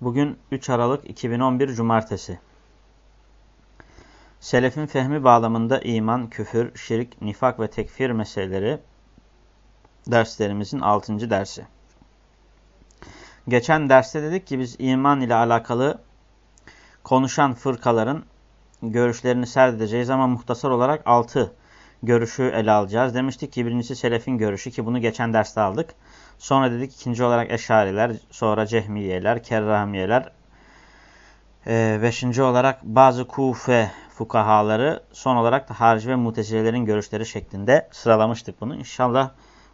Bugün 3 Aralık 2011 Cumartesi. Selefin fehmi bağlamında iman, küfür, şirk, nifak ve tekfir meseleleri derslerimizin 6. dersi. Geçen derste dedik ki biz iman ile alakalı konuşan fırkaların görüşlerini serdedeceğiz ama muhtasar olarak 6 görüşü ele alacağız. Demiştik ki birincisi selefin görüşü ki bunu geçen derste aldık. Sonra dedik ikinci olarak eşariler, sonra cehmiyeler, kerramiyeler. Ee, beşinci olarak bazı kufe fukahaları, son olarak da harici ve mutezilelerin görüşleri şeklinde sıralamıştık bunu. İnşallah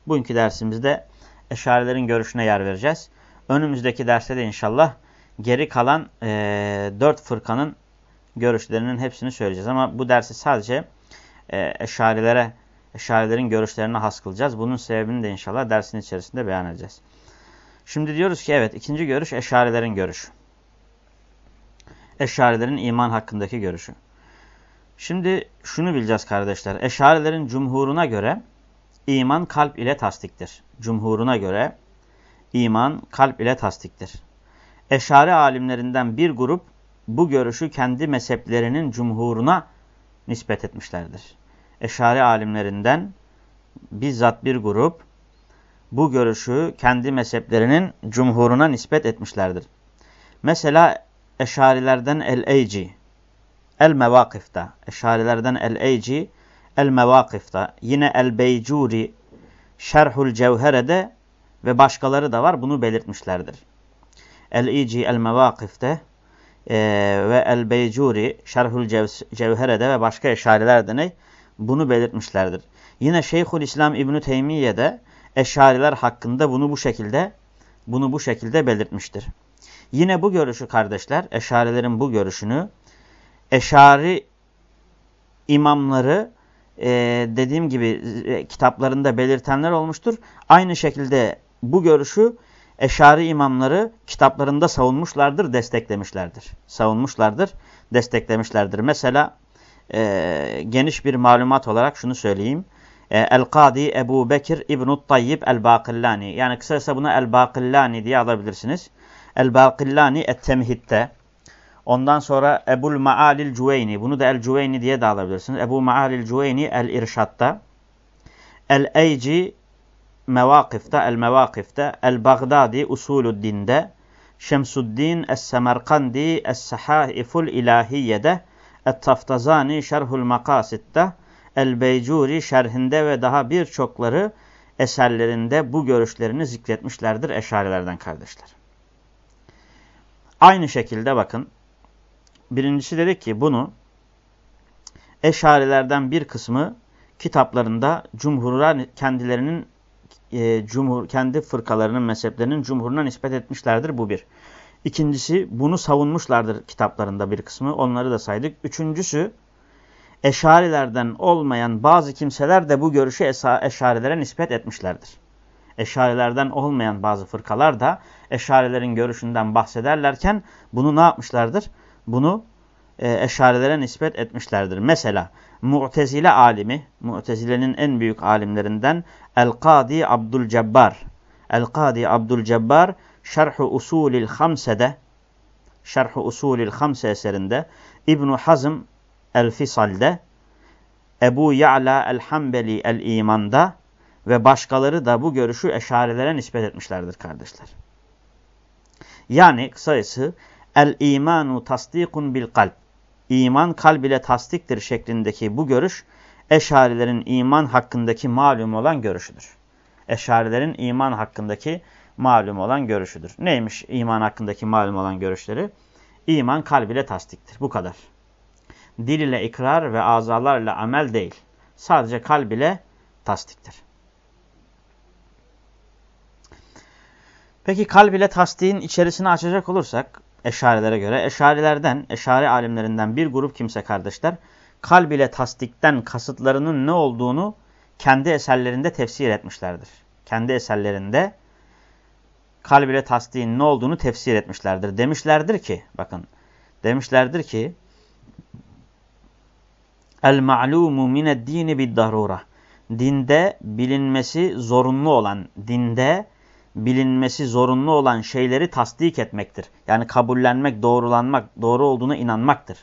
bugünkü dersimizde eşarilerin görüşüne yer vereceğiz. Önümüzdeki derste de inşallah geri kalan e, dört fırkanın görüşlerinin hepsini söyleyeceğiz. Ama bu dersi sadece e, eşarilere Eşarilerin görüşlerine has kılacağız. Bunun sebebini de inşallah dersin içerisinde beyan edeceğiz. Şimdi diyoruz ki evet ikinci görüş eşarilerin görüşü. Eşarilerin iman hakkındaki görüşü. Şimdi şunu bileceğiz kardeşler. Eşarilerin cumhuruna göre iman kalp ile tasdiktir. Cumhuruna göre iman kalp ile tasdiktir. Eşari alimlerinden bir grup bu görüşü kendi mezheplerinin cumhuruna nispet etmişlerdir. Eşari alimlerinden bizzat bir grup bu görüşü kendi mezheplerinin cumhuruna nispet etmişlerdir. Mesela Eşarilerden El-Eyci, El-Mevakif'ta, Eşarilerden El-Eyci, El-Mevakif'ta, yine El-Beycuri, Şerhul Cevhere'de ve başkaları da var bunu belirtmişlerdir. El-İci El-Mevakif'te e, ve El-Beycuri, Şerhul Cevhere'de ve başka eşarilerde ne? Bunu belirtmişlerdir. Yine Şeyhül İslam İbn Teymiye de Eşariler hakkında bunu bu şekilde bunu bu şekilde belirtmiştir. Yine bu görüşü kardeşler, Eşarilerin bu görüşünü Eşari imamları e, dediğim gibi e, kitaplarında belirtenler olmuştur. Aynı şekilde bu görüşü Eşari imamları kitaplarında savunmuşlardır, desteklemişlerdir. Savunmuşlardır, desteklemişlerdir. Mesela e, geniş bir malumat olarak şunu söyleyeyim. E, El-Kadi Ebu Bekir İbn-i Tayyib El-Bakillani. Yani kısacası buna El-Bakillani diye alabilirsiniz. El-Bakillani Et-Temhid'de. Ondan sonra Ebul Maalil Cüveyni. Bunu da El-Cüveyni diye de alabilirsiniz. Ebu Maalil Cüveyni El-İrşad'da. El-Eyci Mevakif'te, El-Mevakif'te. El-Bagdadi Usuluddin'de. Şemsuddin Es-Semerkandi Es-Sahaiful İlahiye'de. Et-Taftazani Şerhul Makasit'te, El-Beycuri şerhinde ve daha birçokları eserlerinde bu görüşlerini zikretmişlerdir eşarilerden kardeşler. Aynı şekilde bakın, birincisi dedik ki bunu eşarilerden bir kısmı kitaplarında cumhurura kendilerinin e, cumhur kendi fırkalarının mezheplerinin cumhuruna nispet etmişlerdir bu bir. İkincisi bunu savunmuşlardır kitaplarında bir kısmı. Onları da saydık. Üçüncüsü eşarilerden olmayan bazı kimseler de bu görüşü eşarilere nispet etmişlerdir. Eşarilerden olmayan bazı fırkalar da eşarilerin görüşünden bahsederlerken bunu ne yapmışlardır? Bunu e, eşarilere nispet etmişlerdir. Mesela Mu'tezile alimi, Mu'tezile'nin en büyük alimlerinden El-Kadi Abdülcebbar. El-Kadi Abdülcebbar Şerh-i Usulil Hamse'de Şerh-i Usulil Hamse eserinde İbn Hazm El-Fisal'de Ebu Ya'la El-Hambeli El-İman'da ve başkaları da bu görüşü eşarilere nispet etmişlerdir kardeşler. Yani kısacası el-imanu tasdikun bil kalp. İman kalb ile tasdiktir şeklindeki bu görüş eşarilerin iman hakkındaki malum olan görüşüdür. Eşarilerin iman hakkındaki malum olan görüşüdür. Neymiş iman hakkındaki malum olan görüşleri? İman kalb ile tasdiktir. Bu kadar. Dil ile ikrar ve azalarla amel değil. Sadece kalb ile tasdiktir. Peki kalb ile tasdiğin içerisini açacak olursak eşarilere göre eşarilerden, eşari alimlerinden bir grup kimse kardeşler kalb ile tasdikten kasıtlarının ne olduğunu kendi eserlerinde tefsir etmişlerdir. Kendi eserlerinde kalb ile tasdiğin ne olduğunu tefsir etmişlerdir. Demişlerdir ki bakın demişlerdir ki el ma'lumu mined dini bid darura. Dinde bilinmesi zorunlu olan, dinde bilinmesi zorunlu olan şeyleri tasdik etmektir. Yani kabullenmek, doğrulanmak, doğru olduğuna inanmaktır.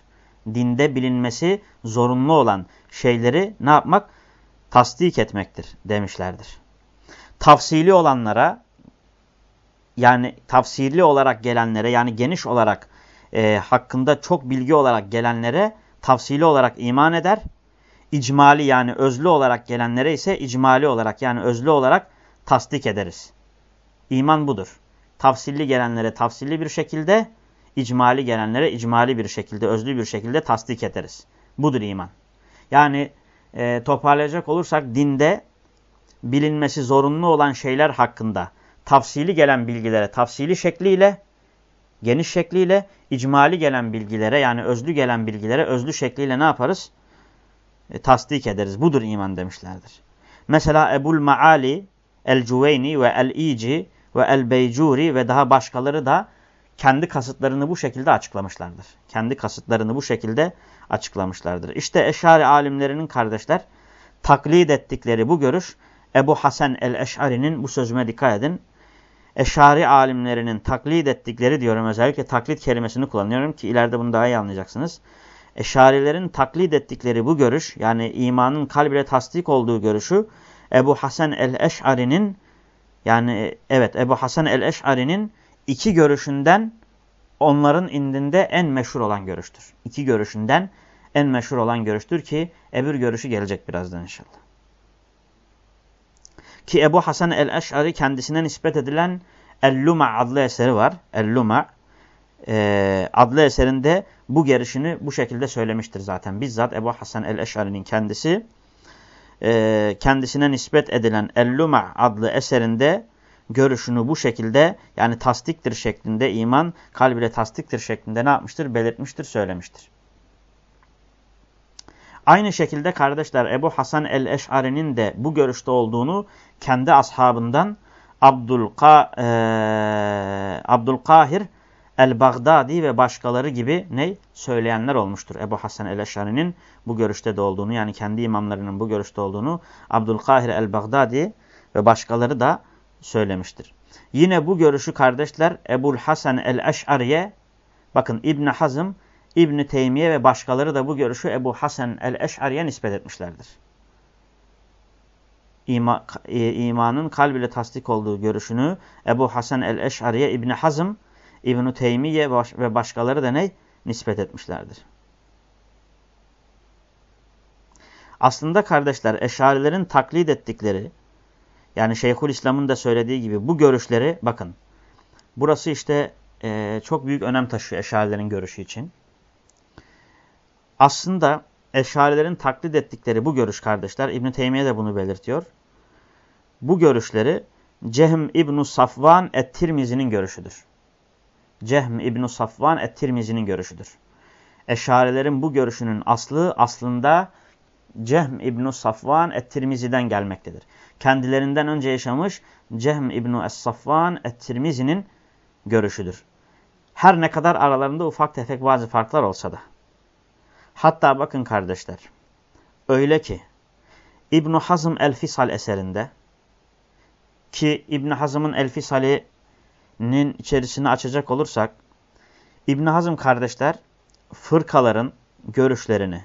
Dinde bilinmesi zorunlu olan şeyleri ne yapmak? Tasdik etmektir demişlerdir. Tafsili olanlara yani tafsili olarak gelenlere yani geniş olarak e, hakkında çok bilgi olarak gelenlere tafsili olarak iman eder. İcmali yani özlü olarak gelenlere ise icmali olarak yani özlü olarak tasdik ederiz. İman budur. Tafsilli gelenlere tafsilli bir şekilde, icmali gelenlere icmali bir şekilde, özlü bir şekilde tasdik ederiz. Budur iman. Yani e, toparlayacak olursak dinde bilinmesi zorunlu olan şeyler hakkında tafsili gelen bilgilere tafsili şekliyle, geniş şekliyle, icmali gelen bilgilere yani özlü gelen bilgilere özlü şekliyle ne yaparız? E, tasdik ederiz. Budur iman demişlerdir. Mesela Ebul Maali, El-Cüveyni ve El-İci ve El-Beycuri ve daha başkaları da kendi kasıtlarını bu şekilde açıklamışlardır. Kendi kasıtlarını bu şekilde açıklamışlardır. İşte Eşari alimlerinin kardeşler taklit ettikleri bu görüş Ebu Hasan el-Eş'ari'nin bu sözüme dikkat edin. Eşari alimlerinin taklit ettikleri diyorum özellikle taklit kelimesini kullanıyorum ki ileride bunu daha iyi anlayacaksınız. Eşarilerin taklit ettikleri bu görüş yani imanın kalbine tasdik olduğu görüşü Ebu Hasan el-Eş'ari'nin yani evet Ebu Hasan el-Eş'ari'nin iki görüşünden onların indinde en meşhur olan görüştür. İki görüşünden en meşhur olan görüştür ki öbür görüşü gelecek birazdan inşallah. Ki Ebu Hasan el-Eş'ari kendisine nispet edilen El-Luma adlı eseri var. El-Luma e, adlı eserinde bu görüşünü bu şekilde söylemiştir zaten. Bizzat Ebu Hasan el-Eş'ari'nin kendisi e, kendisine nispet edilen El-Luma adlı eserinde görüşünü bu şekilde yani tasdiktir şeklinde iman kalbiyle tasdiktir şeklinde ne yapmıştır? Belirtmiştir, söylemiştir. Aynı şekilde kardeşler Ebu Hasan el-Eş'ari'nin de bu görüşte olduğunu kendi ashabından Abdülka, e, Abdülkahir el-Baghdadi ve başkaları gibi ne söyleyenler olmuştur. Ebu Hasan el-Eş'ari'nin bu görüşte de olduğunu yani kendi imamlarının bu görüşte olduğunu Abdülkahir el-Baghdadi ve başkaları da söylemiştir. Yine bu görüşü kardeşler Ebul Hasan el-Eş'ariye bakın İbn Hazım, İbn Teymiye ve başkaları da bu görüşü Ebu Hasan el-Eş'ariye nispet etmişlerdir. İma, e, imanın kalb ile tasdik olduğu görüşünü Ebu Hasan el-Eş'ariye, İbn Hazım, İbn Teymiye ve başkaları da ne nispet etmişlerdir. Aslında kardeşler eşarilerin taklit ettikleri yani Şeyhül İslam'ın da söylediği gibi bu görüşleri bakın. Burası işte e, çok büyük önem taşıyor eşarilerin görüşü için. Aslında eşarilerin taklit ettikleri bu görüş kardeşler İbn Teymiye de bunu belirtiyor. Bu görüşleri Cehm İbn Safvan et-Tirmizi'nin görüşüdür. Cehm İbn Safvan et-Tirmizi'nin görüşüdür. Eşarilerin bu görüşünün aslı aslında Cehm İbn Safvan et-Tirmizi'den gelmektedir kendilerinden önce yaşamış Cehm İbni Es-Safvan Et-Tirmizi'nin görüşüdür. Her ne kadar aralarında ufak tefek bazı farklar olsa da. Hatta bakın kardeşler, öyle ki İbn Hazm El-Fisal eserinde ki İbn Hazm'ın El-Fisali'nin içerisini açacak olursak İbn Hazm kardeşler fırkaların görüşlerini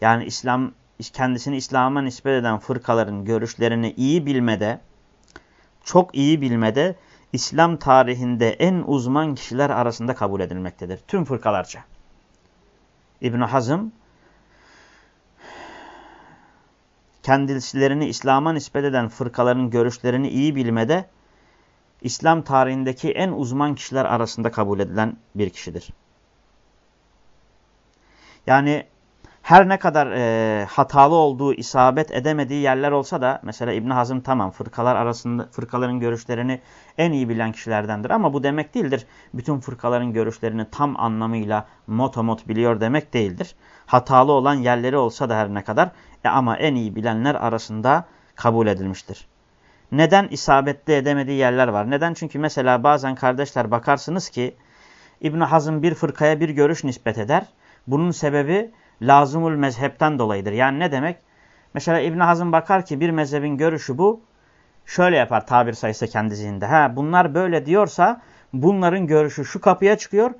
yani İslam kendisini İslam'a nispet eden fırkaların görüşlerini iyi bilmede, çok iyi bilmede İslam tarihinde en uzman kişiler arasında kabul edilmektedir. Tüm fırkalarca. İbn Hazım kendilerini İslam'a nispet eden fırkaların görüşlerini iyi bilmede İslam tarihindeki en uzman kişiler arasında kabul edilen bir kişidir. Yani her ne kadar e, hatalı olduğu, isabet edemediği yerler olsa da mesela İbn Hazım tamam fırkalar arasında fırkaların görüşlerini en iyi bilen kişilerdendir ama bu demek değildir. Bütün fırkaların görüşlerini tam anlamıyla motomot biliyor demek değildir. Hatalı olan yerleri olsa da her ne kadar e, ama en iyi bilenler arasında kabul edilmiştir. Neden isabetli edemediği yerler var? Neden? Çünkü mesela bazen kardeşler bakarsınız ki İbn Hazım bir fırkaya bir görüş nispet eder. Bunun sebebi lazımul mezhepten dolayıdır. Yani ne demek? Mesela İbn Hazım bakar ki bir mezhebin görüşü bu. Şöyle yapar tabir sayısı kendi zihninde. Ha, bunlar böyle diyorsa bunların görüşü şu kapıya çıkıyor.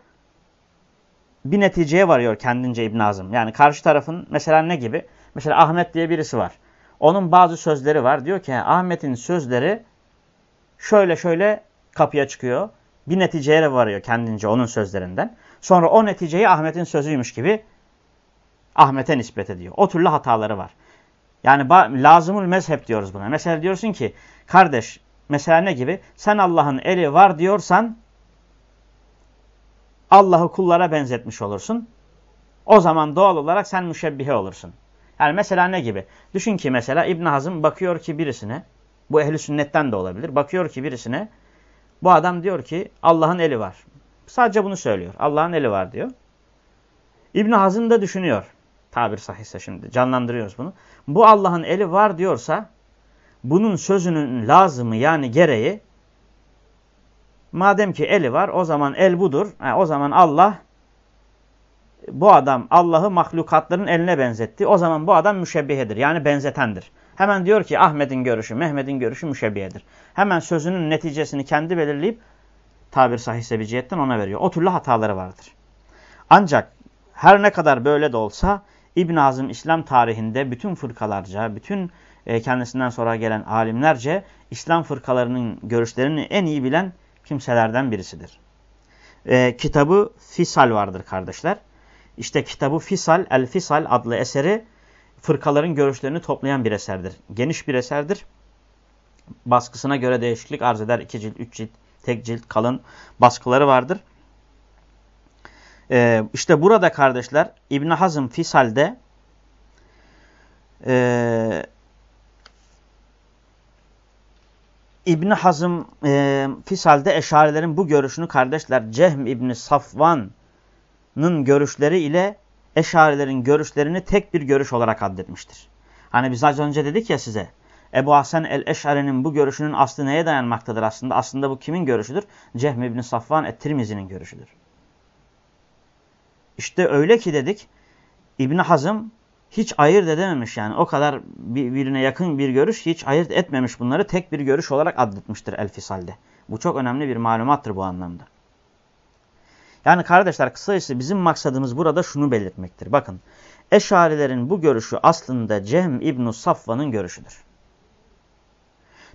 Bir neticeye varıyor kendince İbn Hazım. Yani karşı tarafın mesela ne gibi? Mesela Ahmet diye birisi var. Onun bazı sözleri var. Diyor ki Ahmet'in sözleri şöyle şöyle kapıya çıkıyor. Bir neticeye varıyor kendince onun sözlerinden. Sonra o neticeyi Ahmet'in sözüymüş gibi Ahmet'e nispet ediyor. O türlü hataları var. Yani lazımul mezhep diyoruz buna. Mesela diyorsun ki kardeş mesela ne gibi? Sen Allah'ın eli var diyorsan Allah'ı kullara benzetmiş olursun. O zaman doğal olarak sen müşebbihe olursun. Yani mesela ne gibi? Düşün ki mesela İbn Hazım bakıyor ki birisine, bu ehli sünnetten de olabilir. Bakıyor ki birisine, bu adam diyor ki Allah'ın eli var. Sadece bunu söylüyor. Allah'ın eli var diyor. İbn Hazım da düşünüyor. Tabir sahihse şimdi canlandırıyoruz bunu. Bu Allah'ın eli var diyorsa bunun sözünün lazımı yani gereği madem ki eli var o zaman el budur. Yani o zaman Allah bu adam Allah'ı mahlukatların eline benzetti. O zaman bu adam müşebbihedir. Yani benzetendir. Hemen diyor ki Ahmet'in görüşü, Mehmet'in görüşü müşebbihedir. Hemen sözünün neticesini kendi belirleyip tabir sahihse bir cihetten ona veriyor. O türlü hataları vardır. Ancak her ne kadar böyle de olsa İbn Azim İslam tarihinde bütün fırkalarca, bütün e, kendisinden sonra gelen alimlerce İslam fırkalarının görüşlerini en iyi bilen kimselerden birisidir. E, kitabı Fisal vardır kardeşler. İşte kitabı Fisal, El Fisal adlı eseri fırkaların görüşlerini toplayan bir eserdir. Geniş bir eserdir. Baskısına göre değişiklik arz eder. İki cilt, üç cilt, tek cilt, kalın baskıları vardır. Ee, işte burada kardeşler İbn Hazım Fisal'de e, İbn Hazım e, Fisal'de eşarilerin bu görüşünü kardeşler Cehm İbn Safvan'ın görüşleri ile eşarilerin görüşlerini tek bir görüş olarak addetmiştir. Hani biz az önce dedik ya size Ebu Hasan el-Eş'ari'nin bu görüşünün aslı neye dayanmaktadır aslında? Aslında bu kimin görüşüdür? Cehm İbn Safvan et-Tirmizi'nin görüşüdür. İşte öyle ki dedik İbn Hazım hiç ayırt edememiş yani. O kadar birbirine yakın bir görüş hiç ayırt etmemiş bunları tek bir görüş olarak adletmiştir El Fisal'de. Bu çok önemli bir malumattır bu anlamda. Yani kardeşler kısacası bizim maksadımız burada şunu belirtmektir. Bakın Eşarilerin bu görüşü aslında Cehm İbn Safvan'ın görüşüdür.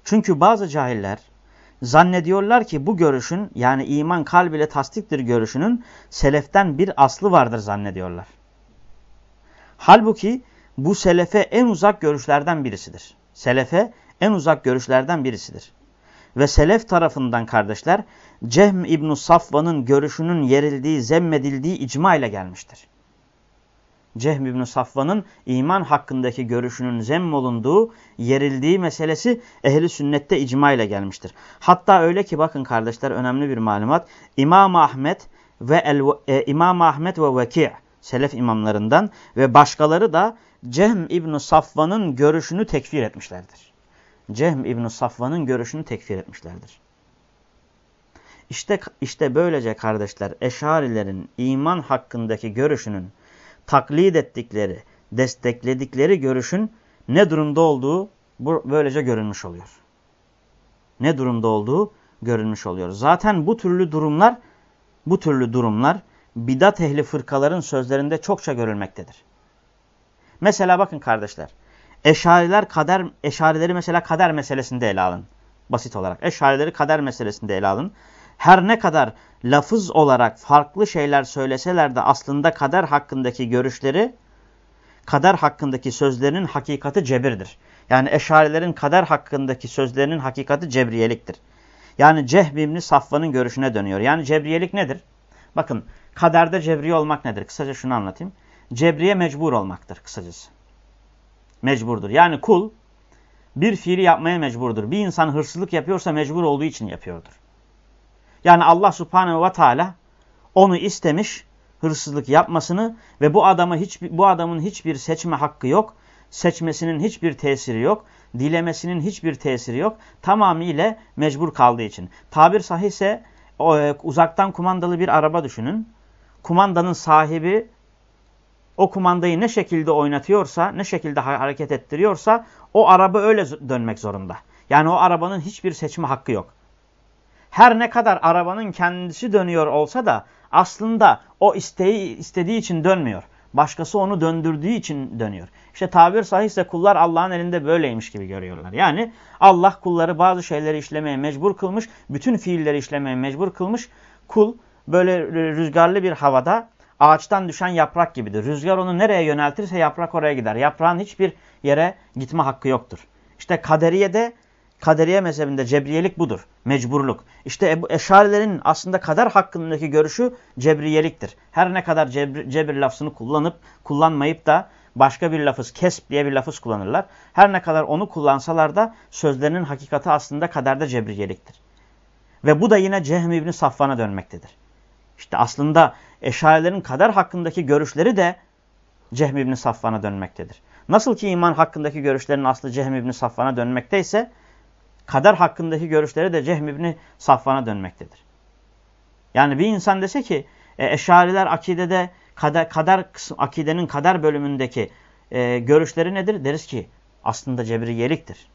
Çünkü bazı cahiller Zannediyorlar ki bu görüşün yani iman kalb ile tasdiktir görüşünün seleften bir aslı vardır zannediyorlar. Halbuki bu selefe en uzak görüşlerden birisidir. Selefe en uzak görüşlerden birisidir. Ve selef tarafından kardeşler Cehm İbn Safvan'ın görüşünün yerildiği, zemmedildiği icma ile gelmiştir. Cehm İbn Safvan'ın iman hakkındaki görüşünün zemm yerildiği meselesi ehli sünnette icma ile gelmiştir. Hatta öyle ki bakın kardeşler önemli bir malumat. İmam Ahmet ve el, e, İmam Ahmet ve Veki' selef imamlarından ve başkaları da Cehm İbn Safvan'ın görüşünü tekfir etmişlerdir. Cehm İbn Safvan'ın görüşünü tekfir etmişlerdir. İşte işte böylece kardeşler Eşarilerin iman hakkındaki görüşünün taklit ettikleri, destekledikleri görüşün ne durumda olduğu böylece görünmüş oluyor. Ne durumda olduğu görünmüş oluyor. Zaten bu türlü durumlar bu türlü durumlar bidat ehli fırkaların sözlerinde çokça görülmektedir. Mesela bakın kardeşler. Eşariler kader eşarileri mesela kader meselesinde ele alın. Basit olarak. Eşarileri kader meselesinde ele alın her ne kadar lafız olarak farklı şeyler söyleseler de aslında kader hakkındaki görüşleri, kader hakkındaki sözlerinin hakikati cebirdir. Yani eşarilerin kader hakkındaki sözlerinin hakikati cebriyeliktir. Yani Cehb İbni Safvan'ın görüşüne dönüyor. Yani cebriyelik nedir? Bakın kaderde cebriye olmak nedir? Kısaca şunu anlatayım. cebriye mecbur olmaktır kısacası. Mecburdur. Yani kul bir fiili yapmaya mecburdur. Bir insan hırsızlık yapıyorsa mecbur olduğu için yapıyordur. Yani Allah subhanehu ve teala onu istemiş hırsızlık yapmasını ve bu adamı hiç bu adamın hiçbir seçme hakkı yok. Seçmesinin hiçbir tesiri yok. Dilemesinin hiçbir tesiri yok. Tamamıyla mecbur kaldığı için. Tabir sahihse e, uzaktan kumandalı bir araba düşünün. Kumandanın sahibi o kumandayı ne şekilde oynatıyorsa, ne şekilde hareket ettiriyorsa o araba öyle dönmek zorunda. Yani o arabanın hiçbir seçme hakkı yok. Her ne kadar arabanın kendisi dönüyor olsa da aslında o isteği istediği için dönmüyor. Başkası onu döndürdüğü için dönüyor. İşte tabir sahihse kullar Allah'ın elinde böyleymiş gibi görüyorlar. Yani Allah kulları bazı şeyleri işlemeye mecbur kılmış, bütün fiilleri işlemeye mecbur kılmış. Kul böyle rüzgarlı bir havada ağaçtan düşen yaprak gibidir. Rüzgar onu nereye yöneltirse yaprak oraya gider. Yaprağın hiçbir yere gitme hakkı yoktur. İşte kaderiye de kaderiye mezhebinde cebriyelik budur. Mecburluk. İşte Ebu Eşarilerin aslında kader hakkındaki görüşü cebriyeliktir. Her ne kadar cebir, cebir lafzını kullanıp kullanmayıp da başka bir lafız kesp diye bir lafız kullanırlar. Her ne kadar onu kullansalar da sözlerinin hakikati aslında kaderde cebriyeliktir. Ve bu da yine Cehm İbni Safvan'a dönmektedir. İşte aslında eşarilerin kader hakkındaki görüşleri de Cehm İbni Safvan'a dönmektedir. Nasıl ki iman hakkındaki görüşlerin aslı Cehm İbni Safvan'a dönmekteyse kader hakkındaki görüşleri de Cehm İbni Safvan'a dönmektedir. Yani bir insan dese ki e, eşariler akidede kader, kader kısım, akidenin kader bölümündeki e, görüşleri nedir? Deriz ki aslında cebriyeliktir.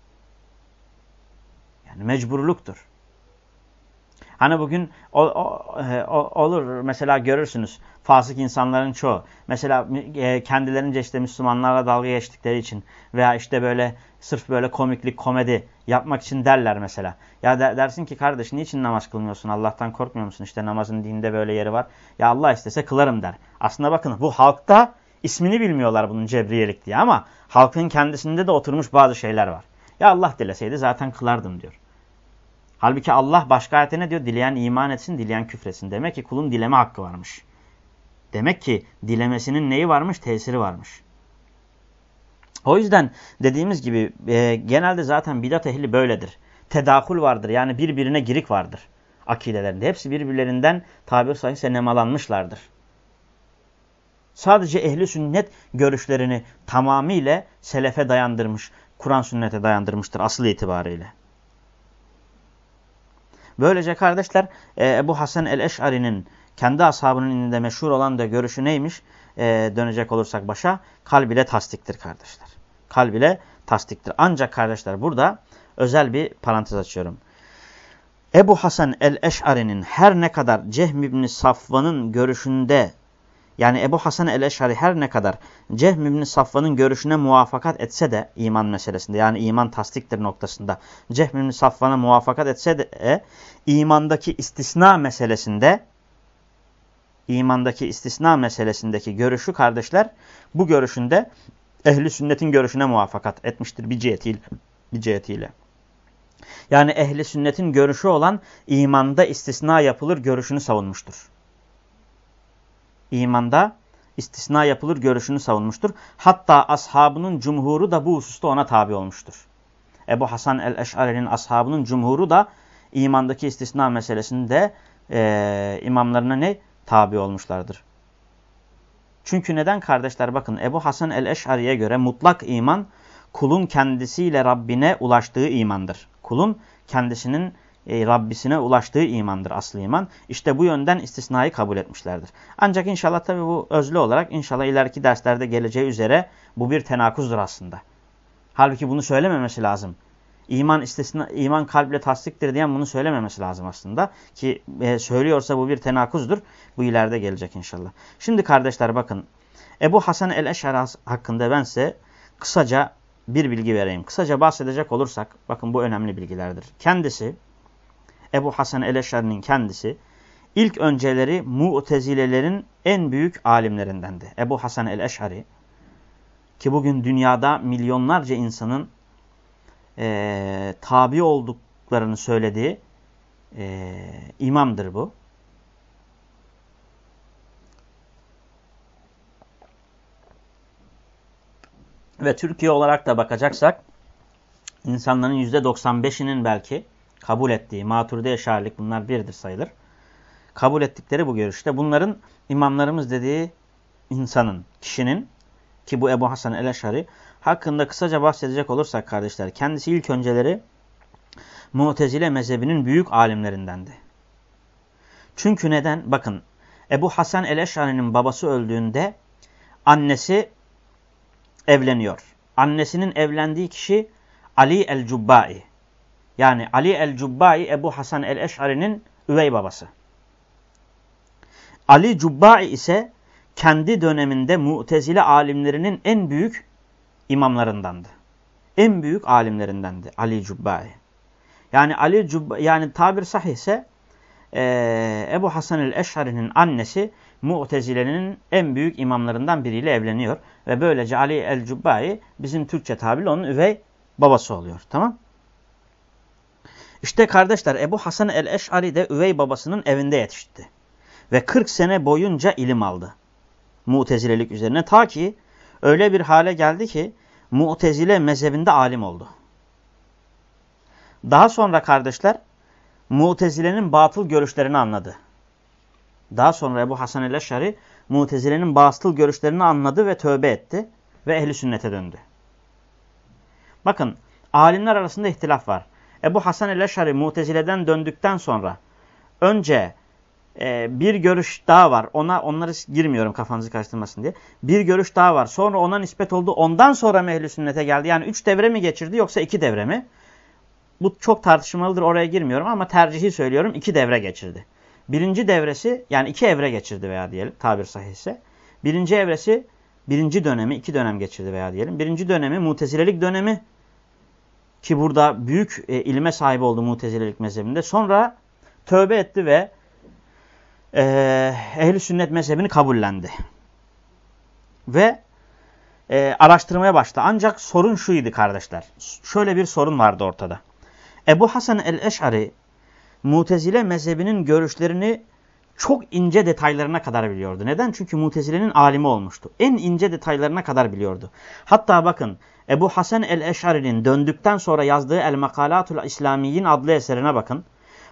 Yani mecburluktur. Hani bugün o, o, e, o, olur mesela görürsünüz fasık insanların çoğu. Mesela e, kendilerince işte Müslümanlarla dalga geçtikleri için veya işte böyle sırf böyle komiklik, komedi yapmak için derler mesela. Ya der, dersin ki kardeş niçin namaz kılmıyorsun? Allah'tan korkmuyor musun? İşte namazın dinde böyle yeri var. Ya Allah istese kılarım der. Aslında bakın bu halkta ismini bilmiyorlar bunun cebriyelik diye ama halkın kendisinde de oturmuş bazı şeyler var. Ya Allah dileseydi zaten kılardım diyor. Halbuki Allah başka ayette ne diyor? Dileyen iman etsin, dileyen küfretsin. Demek ki kulun dileme hakkı varmış. Demek ki dilemesinin neyi varmış? Tesiri varmış. O yüzden dediğimiz gibi e, genelde zaten bidat ehli böyledir. Tedakul vardır. Yani birbirine girik vardır akidelerinde. Hepsi birbirlerinden tabir sahihse nemalanmışlardır. Sadece ehli sünnet görüşlerini tamamıyla selefe dayandırmış, Kur'an sünnete dayandırmıştır asıl itibariyle. Böylece kardeşler e, Ebu Hasan el-Eş'ari'nin kendi ashabının ininde meşhur olan da görüşü neymiş? E, dönecek olursak başa kalb ile tasdiktir kardeşler. Kalb ile tasdiktir. Ancak kardeşler burada özel bir parantez açıyorum. Ebu Hasan el-Eş'ari'nin her ne kadar Cehm ibn Safvan'ın görüşünde yani Ebu Hasan el-Eş'ari her ne kadar Cehm ibn Safvan'ın görüşüne muvafakat etse de iman meselesinde yani iman tasdiktir noktasında Cehm ibn Safvan'a muvafakat etse de e, imandaki istisna meselesinde imandaki istisna meselesindeki görüşü kardeşler bu görüşünde ehli sünnetin görüşüne muvaffakat etmiştir bir cihetiyle. Bir cihetiyle. Yani ehli sünnetin görüşü olan imanda istisna yapılır görüşünü savunmuştur. İmanda istisna yapılır görüşünü savunmuştur. Hatta ashabının cumhuru da bu hususta ona tabi olmuştur. Ebu Hasan el-Eş'ari'nin ashabının cumhuru da imandaki istisna meselesinde e, imamlarına ne? Tabi olmuşlardır. Çünkü neden kardeşler bakın Ebu Hasan el-Eş'ari'ye göre mutlak iman kulun kendisiyle Rabbine ulaştığı imandır. Kulun kendisinin e, Rabbisine ulaştığı imandır aslı iman. İşte bu yönden istisnayı kabul etmişlerdir. Ancak inşallah tabi bu özlü olarak inşallah ileriki derslerde geleceği üzere bu bir tenakuzdur aslında. Halbuki bunu söylememesi lazım. İman istisna, iman kalple tasdiktir diyen bunu söylememesi lazım aslında. Ki e, söylüyorsa bu bir tenakuzdur. Bu ileride gelecek inşallah. Şimdi kardeşler bakın. Ebu Hasan el-Eş'ari hakkında ben size kısaca bir bilgi vereyim. Kısaca bahsedecek olursak, bakın bu önemli bilgilerdir. Kendisi, Ebu Hasan el-Eş'ari'nin kendisi, ilk önceleri Mu'tezilelerin en büyük alimlerindendi. Ebu Hasan el-Eş'ari, ki bugün dünyada milyonlarca insanın e, tabi olduklarını söylediği e, imamdır bu. Ve Türkiye olarak da bakacaksak insanların %95'inin belki kabul ettiği maturide eşarilik bunlar birdir sayılır. Kabul ettikleri bu görüşte bunların imamlarımız dediği insanın, kişinin ki bu Ebu Hasan el-Eşari hakkında kısaca bahsedecek olursak kardeşler kendisi ilk önceleri Mu'tezile mezhebinin büyük alimlerindendi. Çünkü neden? Bakın Ebu Hasan el-Eşari'nin babası öldüğünde annesi evleniyor. Annesinin evlendiği kişi Ali el-Cubbai. Yani Ali el-Cubbai Ebu Hasan el-Eşari'nin üvey babası. Ali Cubbai ise kendi döneminde Mu'tezile alimlerinin en büyük imamlarındandı. En büyük alimlerindendi Ali Cubbai. Yani Ali Cubbai, yani tabir sahih ise e, Ebu Hasan el-Eşhari'nin annesi Mu'tezile'nin en büyük imamlarından biriyle evleniyor. Ve böylece Ali el-Cubbai bizim Türkçe tabirle onun üvey babası oluyor. Tamam İşte kardeşler Ebu Hasan el-Eş'ari de üvey babasının evinde yetişti. Ve 40 sene boyunca ilim aldı. Mutezilelik üzerine ta ki öyle bir hale geldi ki Mu'tezile mezhebinde alim oldu. Daha sonra kardeşler Mu'tezile'nin batıl görüşlerini anladı. Daha sonra Ebu Hasan el-Eşari Mu'tezile'nin batıl görüşlerini anladı ve tövbe etti ve ehli sünnete döndü. Bakın alimler arasında ihtilaf var. Ebu Hasan el-Eşari Mu'tezile'den döndükten sonra önce e, bir görüş daha var. Ona onları girmiyorum kafanızı karıştırmasın diye. Bir görüş daha var. Sonra ona nispet oldu. Ondan sonra mı sünnete geldi? Yani üç devre mi geçirdi yoksa iki devre mi? Bu çok tartışmalıdır. Oraya girmiyorum ama tercihi söylüyorum. iki devre geçirdi. Birinci devresi yani iki evre geçirdi veya diyelim tabir sahihse. Birinci evresi birinci dönemi iki dönem geçirdi veya diyelim. Birinci dönemi mutezilelik dönemi ki burada büyük e, ilme sahibi oldu mutezilelik mezhebinde. Sonra tövbe etti ve e, ehli sünnet mezhebini kabullendi. Ve e, araştırmaya başladı. Ancak sorun şuydu kardeşler. Şöyle bir sorun vardı ortada. Ebu Hasan el-Eş'ari Mutezile mezhebinin görüşlerini çok ince detaylarına kadar biliyordu. Neden? Çünkü Mutezile'nin alimi olmuştu. En ince detaylarına kadar biliyordu. Hatta bakın Ebu Hasan el-Eş'ari'nin döndükten sonra yazdığı El-Makalatul İslamiyin adlı eserine bakın.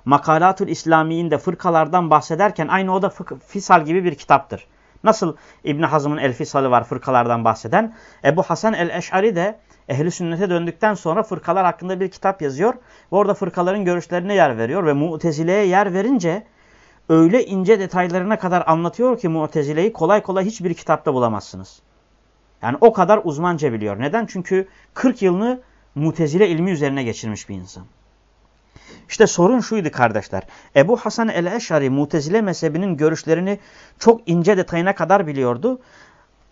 Makalatul İslamiyin de fırkalardan bahsederken aynı o da Fisal gibi bir kitaptır. Nasıl İbn Hazm'ın El Fisal'ı var fırkalardan bahseden. Ebu Hasan el-Eş'ari de ehli sünnete döndükten sonra fırkalar hakkında bir kitap yazıyor. Ve orada fırkaların görüşlerine yer veriyor ve Mu'tezile'ye yer verince öyle ince detaylarına kadar anlatıyor ki Mu'tezile'yi kolay kolay hiçbir kitapta bulamazsınız. Yani o kadar uzmanca biliyor. Neden? Çünkü 40 yılını Mu'tezile ilmi üzerine geçirmiş bir insan. İşte sorun şuydu kardeşler. Ebu Hasan el-Eşari Mutezile mezhebinin görüşlerini çok ince detayına kadar biliyordu.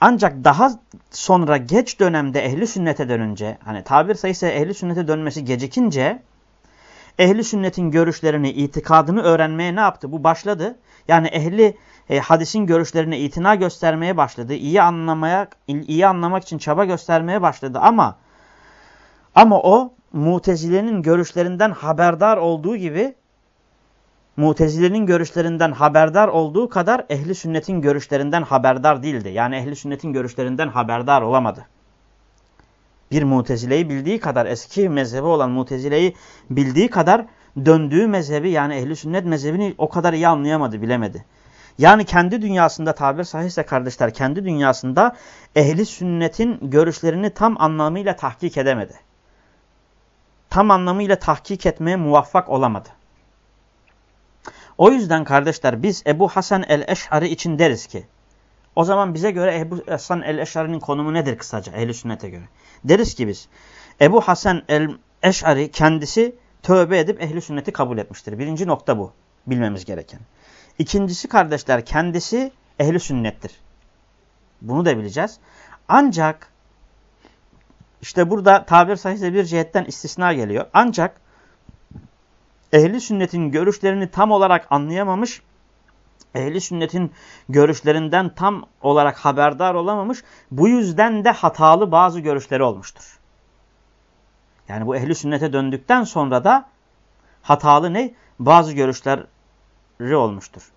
Ancak daha sonra geç dönemde ehli sünnete dönünce, hani tabir sayısı ehli sünnete dönmesi gecikince, ehli sünnetin görüşlerini, itikadını öğrenmeye ne yaptı? Bu başladı. Yani ehli e, hadisin görüşlerine itina göstermeye başladı. İyi anlamaya, iyi anlamak için çaba göstermeye başladı ama ama o Mutezile'nin görüşlerinden haberdar olduğu gibi Mutezile'nin görüşlerinden haberdar olduğu kadar ehli sünnetin görüşlerinden haberdar değildi. Yani ehli sünnetin görüşlerinden haberdar olamadı. Bir mutezileyi bildiği kadar eski mezhebi olan mutezileyi bildiği kadar döndüğü mezhebi yani ehli sünnet mezhebini o kadar iyi anlayamadı, bilemedi. Yani kendi dünyasında tabir sahihse kardeşler kendi dünyasında ehli sünnetin görüşlerini tam anlamıyla tahkik edemedi. Tam anlamıyla tahkik etmeye muvaffak olamadı. O yüzden kardeşler biz Ebu Hasan el-Eş'ari için deriz ki o zaman bize göre Ebu Hasan el-Eş'ari'nin konumu nedir kısaca ehl sünnete göre? Deriz ki biz Ebu Hasan el-Eş'ari kendisi tövbe edip ehli sünneti kabul etmiştir. Birinci nokta bu bilmemiz gereken. İkincisi kardeşler kendisi ehli sünnettir. Bunu da bileceğiz. Ancak işte burada tabir sahihse bir cihetten istisna geliyor. Ancak ehli sünnetin görüşlerini tam olarak anlayamamış, ehli sünnetin görüşlerinden tam olarak haberdar olamamış, bu yüzden de hatalı bazı görüşleri olmuştur. Yani bu ehli sünnete döndükten sonra da hatalı ne? Bazı görüşleri olmuştur.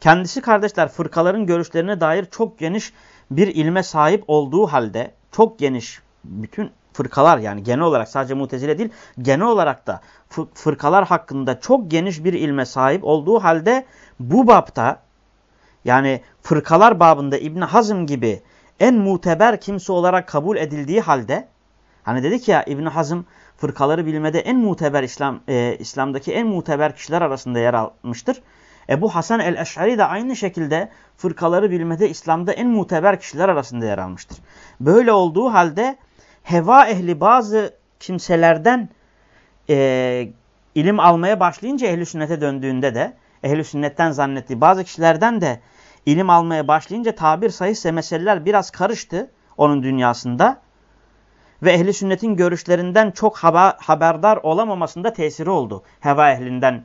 Kendisi kardeşler fırkaların görüşlerine dair çok geniş bir ilme sahip olduğu halde çok geniş bütün fırkalar yani genel olarak sadece mutezile değil genel olarak da fırkalar hakkında çok geniş bir ilme sahip olduğu halde bu bapta yani fırkalar babında İbn Hazm gibi en muteber kimse olarak kabul edildiği halde hani dedik ya İbn Hazm fırkaları bilmede en muteber İslam e, İslam'daki en muteber kişiler arasında yer almıştır. Ebu Hasan el-Eş'ari de aynı şekilde fırkaları bilmede İslam'da en muteber kişiler arasında yer almıştır. Böyle olduğu halde heva ehli bazı kimselerden e, ilim almaya başlayınca ehli sünnete döndüğünde de ehli sünnetten zannettiği bazı kişilerden de ilim almaya başlayınca tabir sayısı meseleler biraz karıştı onun dünyasında ve ehli sünnetin görüşlerinden çok haberdar olamamasında tesiri oldu. Heva ehlinden,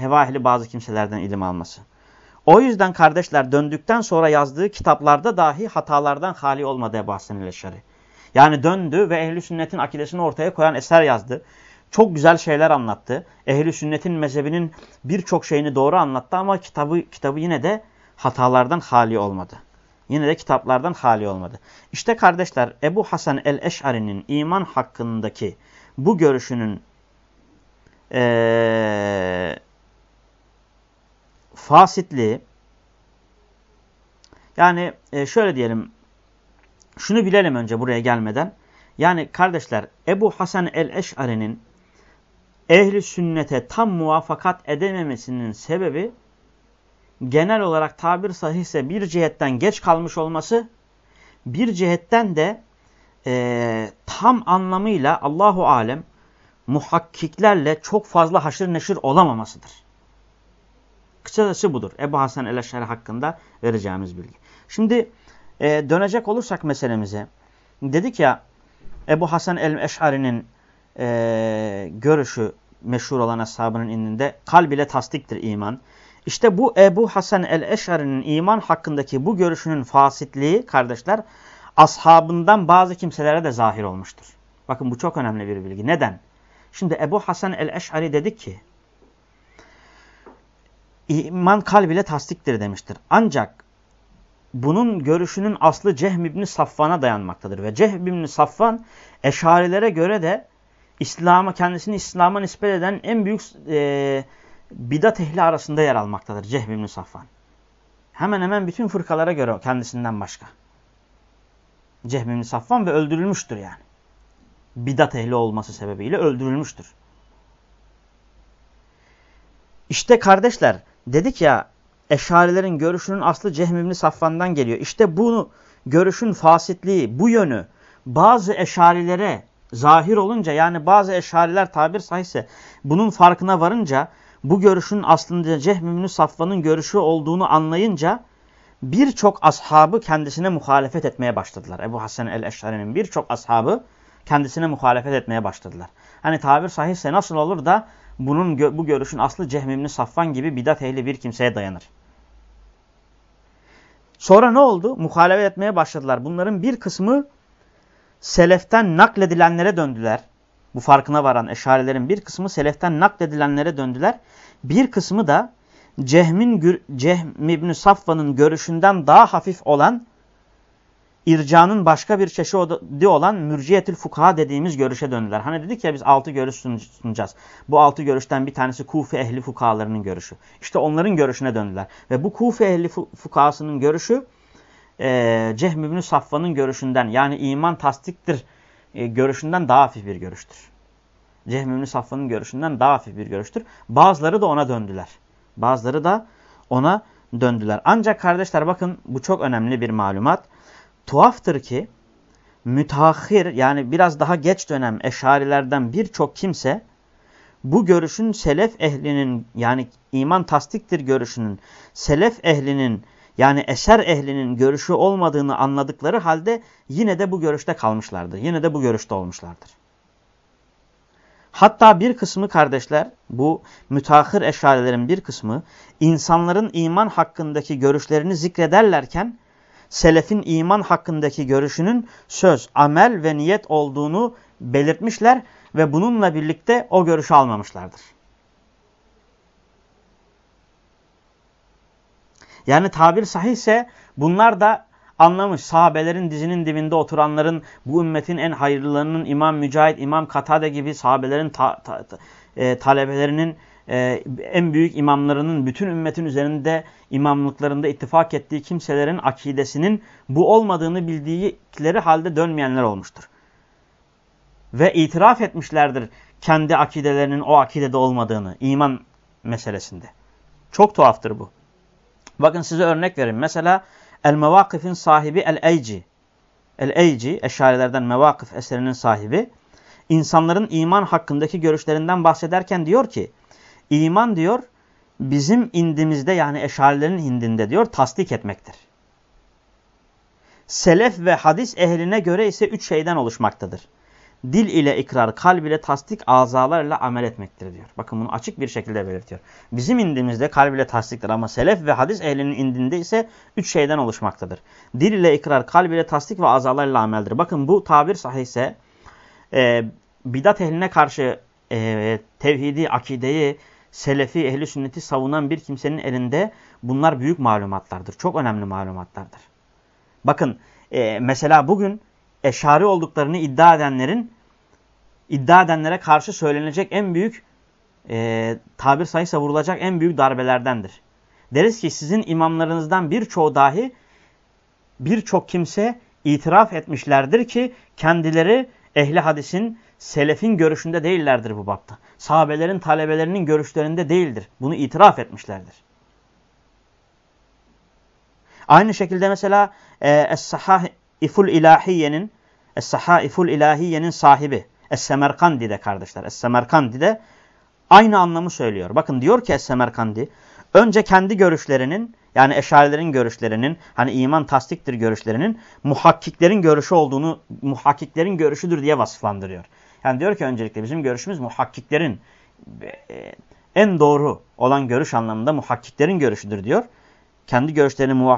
heva ehli bazı kimselerden ilim alması. O yüzden kardeşler döndükten sonra yazdığı kitaplarda dahi hatalardan hali olmadı Ebu Hasan el Yani döndü ve ehli sünnetin akidesini ortaya koyan eser yazdı. Çok güzel şeyler anlattı. Ehli sünnetin mezhebinin birçok şeyini doğru anlattı ama kitabı kitabı yine de hatalardan hali olmadı. Yine de kitaplardan hali olmadı. İşte kardeşler Ebu Hasan el-Eş'ari'nin iman hakkındaki bu görüşünün ee, fasitliği yani e, şöyle diyelim şunu bilelim önce buraya gelmeden. Yani kardeşler Ebu Hasan el-Eş'ari'nin ehli sünnete tam muvafakat edememesinin sebebi genel olarak tabir sahihse bir cihetten geç kalmış olması, bir cihetten de e, tam anlamıyla Allahu Alem muhakkiklerle çok fazla haşır neşir olamamasıdır. Kısacası budur. Ebu Hasan el hakkında vereceğimiz bilgi. Şimdi e, dönecek olursak meselemize. Dedik ya Ebu Hasan el-Eş'ari'nin e, görüşü meşhur olan ashabının indinde kalb ile tasdiktir iman. İşte bu Ebu Hasan el-Eşari'nin iman hakkındaki bu görüşünün fasitliği kardeşler ashabından bazı kimselere de zahir olmuştur. Bakın bu çok önemli bir bilgi. Neden? Şimdi Ebu Hasan el-Eş'ari dedik ki iman kalb ile tasdiktir demiştir. Ancak bunun görüşünün aslı Cehm İbni Safvan'a dayanmaktadır. Ve Cehm İbni Safvan eşarilere göre de İslam'a kendisini İslam'a nispet eden en büyük e, bidat ehli arasında yer almaktadır Cehm İbni Safvan. Hemen hemen bütün fırkalara göre kendisinden başka. Cehm İbni Safvan ve öldürülmüştür yani. Bidat ehli olması sebebiyle öldürülmüştür. İşte kardeşler dedik ya eşarilerin görüşünün aslı Cehm İbni Safvan'dan geliyor. İşte bunu görüşün fasitliği, bu yönü bazı eşarilere zahir olunca yani bazı eşariler tabir sahihse bunun farkına varınca bu görüşün aslında Cehm Safvan'ın görüşü olduğunu anlayınca birçok ashabı kendisine muhalefet etmeye başladılar. Ebu Hasan el-Eşari'nin birçok ashabı kendisine muhalefet etmeye başladılar. Hani tabir sahihse nasıl olur da bunun bu görüşün aslı Cehm Safvan gibi bidat ehli bir kimseye dayanır. Sonra ne oldu? Muhalefet etmeye başladılar. Bunların bir kısmı seleften nakledilenlere döndüler. Bu farkına varan eşarilerin bir kısmı seleften nakledilenlere döndüler. Bir kısmı da Cehm'in Cehm İbn Safvan'ın görüşünden daha hafif olan ircanın başka bir çeşidi olan mürciyetül fukaha dediğimiz görüşe döndüler. Hani dedik ya biz altı görüş sunacağız. Bu altı görüşten bir tanesi Kufi ehli fukahalarının görüşü. İşte onların görüşüne döndüler. Ve bu Kufi ehli fukahasının görüşü e, Cehm İbn Safvan'ın görüşünden yani iman tasdiktir e, görüşünden daha hafif bir görüştür. Cehm İbn Safvan'ın görüşünden daha hafif bir görüştür. Bazıları da ona döndüler. Bazıları da ona döndüler. Ancak kardeşler bakın bu çok önemli bir malumat. Tuhaftır ki müteahhir yani biraz daha geç dönem eşarilerden birçok kimse bu görüşün selef ehlinin yani iman tasdiktir görüşünün selef ehlinin yani eser ehlinin görüşü olmadığını anladıkları halde yine de bu görüşte kalmışlardır. Yine de bu görüşte olmuşlardır. Hatta bir kısmı kardeşler bu müteahhir eşarilerin bir kısmı insanların iman hakkındaki görüşlerini zikrederlerken selefin iman hakkındaki görüşünün söz, amel ve niyet olduğunu belirtmişler ve bununla birlikte o görüşü almamışlardır. Yani tabir sahihse bunlar da anlamış sahabelerin dizinin dibinde oturanların bu ümmetin en hayırlılarının İmam Mücahit, İmam Katade gibi sahabelerin ta, ta, ta, e, talebelerinin e, en büyük imamlarının bütün ümmetin üzerinde imamlıklarında ittifak ettiği kimselerin akidesinin bu olmadığını bildikleri halde dönmeyenler olmuştur. Ve itiraf etmişlerdir kendi akidelerinin o akidede olmadığını iman meselesinde. Çok tuhaftır bu. Bakın size örnek vereyim. Mesela El-Mevakif'in sahibi El-Eyci. El-Eyci, Eşarilerden Mevakif eserinin sahibi, insanların iman hakkındaki görüşlerinden bahsederken diyor ki, iman diyor, bizim indimizde yani eşarilerin indinde diyor, tasdik etmektir. Selef ve hadis ehline göre ise üç şeyden oluşmaktadır dil ile ikrar, kalb ile tasdik, azalarla amel etmektir diyor. Bakın bunu açık bir şekilde belirtiyor. Bizim indimizde kalb ile tasdiktir ama selef ve hadis ehlinin indinde ise üç şeyden oluşmaktadır. Dil ile ikrar, kalb ile tasdik ve azalarla ameldir. Bakın bu tabir sahihse e, bidat ehline karşı e, tevhidi, akideyi, selefi, ehli sünneti savunan bir kimsenin elinde bunlar büyük malumatlardır. Çok önemli malumatlardır. Bakın e, mesela bugün eşari olduklarını iddia edenlerin iddia edenlere karşı söylenecek en büyük e, tabir sayısı vurulacak en büyük darbelerdendir. Deriz ki sizin imamlarınızdan birçoğu dahi birçok kimse itiraf etmişlerdir ki kendileri ehli hadisin, selefin görüşünde değillerdir bu bapta. Sahabelerin, talebelerinin görüşlerinde değildir. Bunu itiraf etmişlerdir. Aynı şekilde mesela e, Es-Sahah İful İlahiye'nin Es-Sahaiful İlahiye'nin sahibi Es-Semerkandi de kardeşler. Es-Semerkandi de aynı anlamı söylüyor. Bakın diyor ki Es-Semerkandi önce kendi görüşlerinin yani eşarilerin görüşlerinin hani iman tasdiktir görüşlerinin muhakkiklerin görüşü olduğunu muhakkiklerin görüşüdür diye vasıflandırıyor. Yani diyor ki öncelikle bizim görüşümüz muhakkiklerin e, en doğru olan görüş anlamında muhakkiklerin görüşüdür diyor. Kendi görüşlerini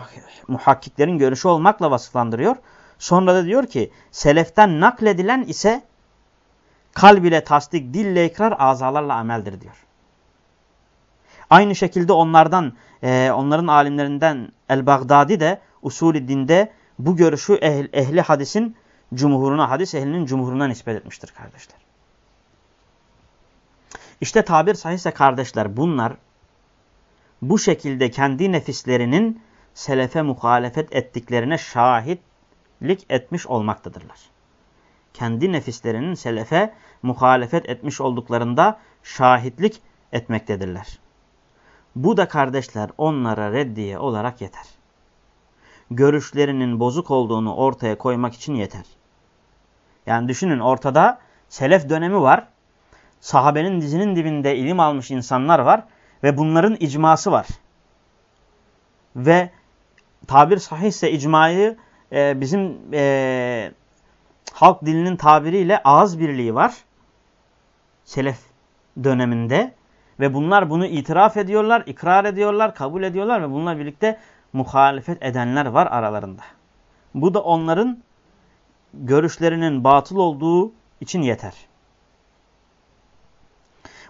muhakkiklerin görüşü olmakla vasıflandırıyor. Sonra da diyor ki seleften nakledilen ise kalb ile tasdik, dille ikrar, azalarla ameldir diyor. Aynı şekilde onlardan, e, onların alimlerinden El-Baghdadi de usulü dinde bu görüşü ehl, ehli hadisin cumhuruna, hadis ehlinin cumhuruna nispet etmiştir kardeşler. İşte tabir sahihse kardeşler bunlar bu şekilde kendi nefislerinin selefe muhalefet ettiklerine şahit lik etmiş olmaktadırlar. Kendi nefislerinin selefe muhalefet etmiş olduklarında şahitlik etmektedirler. Bu da kardeşler onlara reddiye olarak yeter. Görüşlerinin bozuk olduğunu ortaya koymak için yeter. Yani düşünün ortada selef dönemi var. Sahabenin dizinin dibinde ilim almış insanlar var. Ve bunların icması var. Ve tabir sahihse icmayı e, bizim e, halk dilinin tabiriyle ağız birliği var. Selef döneminde. Ve bunlar bunu itiraf ediyorlar, ikrar ediyorlar, kabul ediyorlar ve bununla birlikte muhalefet edenler var aralarında. Bu da onların görüşlerinin batıl olduğu için yeter.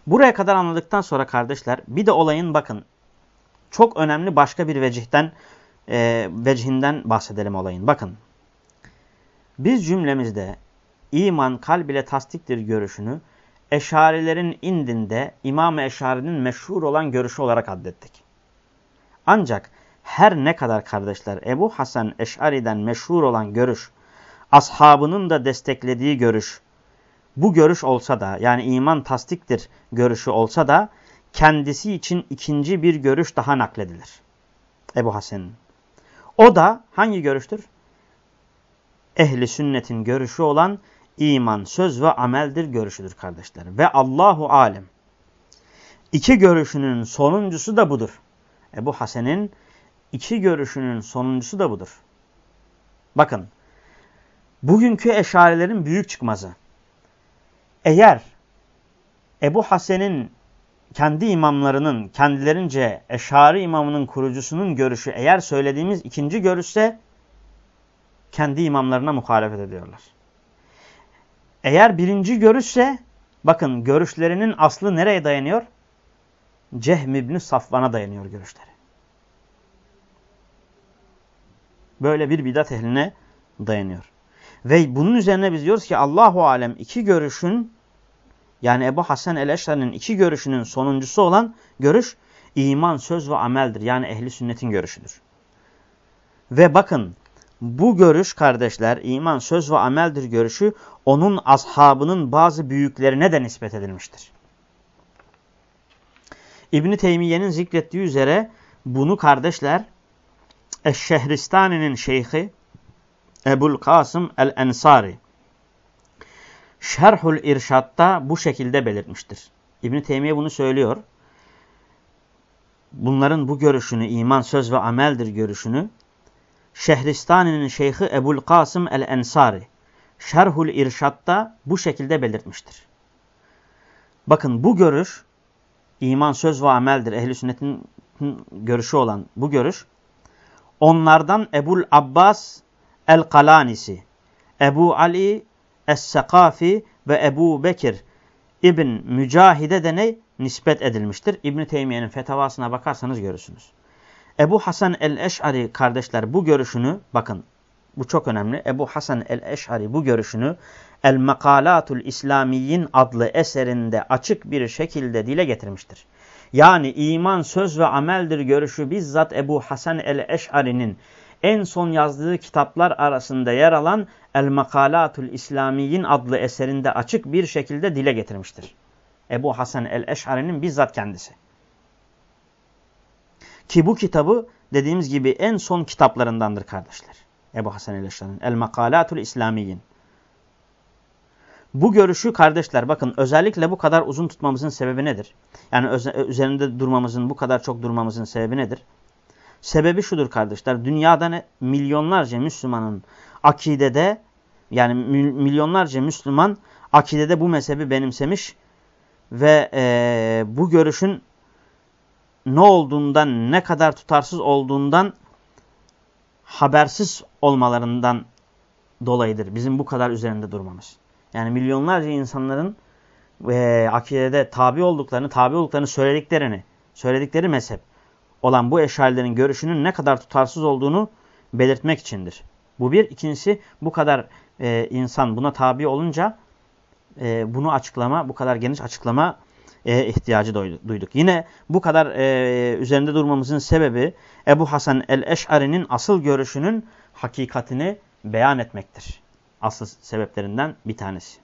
Buraya kadar anladıktan sonra kardeşler bir de olayın bakın çok önemli başka bir vecihten e, vecihinden bahsedelim olayın. Bakın biz cümlemizde iman kalb ile tasdiktir görüşünü eşarilerin indinde İmam-ı Eşari'nin meşhur olan görüşü olarak addettik. Ancak her ne kadar kardeşler Ebu Hasan Eşari'den meşhur olan görüş, ashabının da desteklediği görüş, bu görüş olsa da yani iman tasdiktir görüşü olsa da kendisi için ikinci bir görüş daha nakledilir. Ebu Hasan'ın. O da hangi görüştür? Ehli sünnetin görüşü olan iman, söz ve ameldir görüşüdür kardeşler. Ve Allahu alem. İki görüşünün sonuncusu da budur. Ebu Hasan'ın iki görüşünün sonuncusu da budur. Bakın, bugünkü eşarilerin büyük çıkmazı. Eğer Ebu Hasan'ın kendi imamlarının kendilerince Eşari imamının kurucusunun görüşü eğer söylediğimiz ikinci görüşse kendi imamlarına muhalefet ediyorlar. Eğer birinci görüşse bakın görüşlerinin aslı nereye dayanıyor? Cehm İbni Safvan'a dayanıyor görüşleri. böyle bir bidat ehline dayanıyor. Ve bunun üzerine biz diyoruz ki Allahu alem iki görüşün yani Ebu Hasan el-Eşra'nın iki görüşünün sonuncusu olan görüş iman, söz ve ameldir. Yani ehli sünnetin görüşüdür. Ve bakın bu görüş kardeşler iman, söz ve ameldir görüşü onun ashabının bazı büyüklerine de nispet edilmiştir. İbni Teymiye'nin zikrettiği üzere bunu kardeşler Eşşehristani'nin şeyhi Ebul Kasım el-Ensari Şerhul İrşad'da bu şekilde belirtmiştir. İbn Teymiye bunu söylüyor. Bunların bu görüşünü, iman, söz ve ameldir görüşünü Şehristani'nin şeyhi Ebul Kasım el-Ensari Şerhul İrşad'da bu şekilde belirtmiştir. Bakın bu görüş iman, söz ve ameldir. Ehli sünnetin görüşü olan bu görüş onlardan Ebul Abbas el-Kalanisi, Ebu Ali Es-Sekafi ve Ebu Bekir İbn Mücahide de ne? Nispet edilmiştir. İbn Teymiye'nin fetavasına bakarsanız görürsünüz. Ebu Hasan el-Eş'ari kardeşler bu görüşünü bakın bu çok önemli. Ebu Hasan el-Eş'ari bu görüşünü El Makalatul İslamiyin adlı eserinde açık bir şekilde dile getirmiştir. Yani iman söz ve ameldir görüşü bizzat Ebu Hasan el-Eş'ari'nin en son yazdığı kitaplar arasında yer alan El Makalatul İslamiyin adlı eserinde açık bir şekilde dile getirmiştir. Ebu Hasan el-Eş'ari'nin bizzat kendisi. Ki bu kitabı dediğimiz gibi en son kitaplarındandır kardeşler. Ebu Hasan el-Eş'ari'nin El Makalatul İslamiyin. Bu görüşü kardeşler bakın özellikle bu kadar uzun tutmamızın sebebi nedir? Yani üzerinde durmamızın bu kadar çok durmamızın sebebi nedir? Sebebi şudur kardeşler. Dünyada ne? milyonlarca Müslümanın akidede yani milyonlarca Müslüman akidede bu mezhebi benimsemiş ve e, bu görüşün ne olduğundan, ne kadar tutarsız olduğundan habersiz olmalarından dolayıdır bizim bu kadar üzerinde durmamız. Yani milyonlarca insanların e, akidede tabi olduklarını, tabi olduklarını söylediklerini, söyledikleri mezhep olan bu eşarilerin görüşünün ne kadar tutarsız olduğunu belirtmek içindir. Bu bir. ikincisi bu kadar e, insan buna tabi olunca e, bunu açıklama, bu kadar geniş açıklama e, ihtiyacı duyduk. Yine bu kadar e, üzerinde durmamızın sebebi Ebu Hasan el-Eş'ari'nin asıl görüşünün hakikatini beyan etmektir. Asıl sebeplerinden bir tanesi.